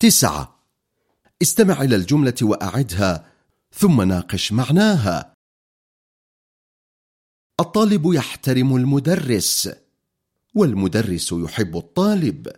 تسعة. استمع إلى الجملة وأعدها ثم ناقش معناها. الطالب يحترم المدرس والمدرس يحب الطالب.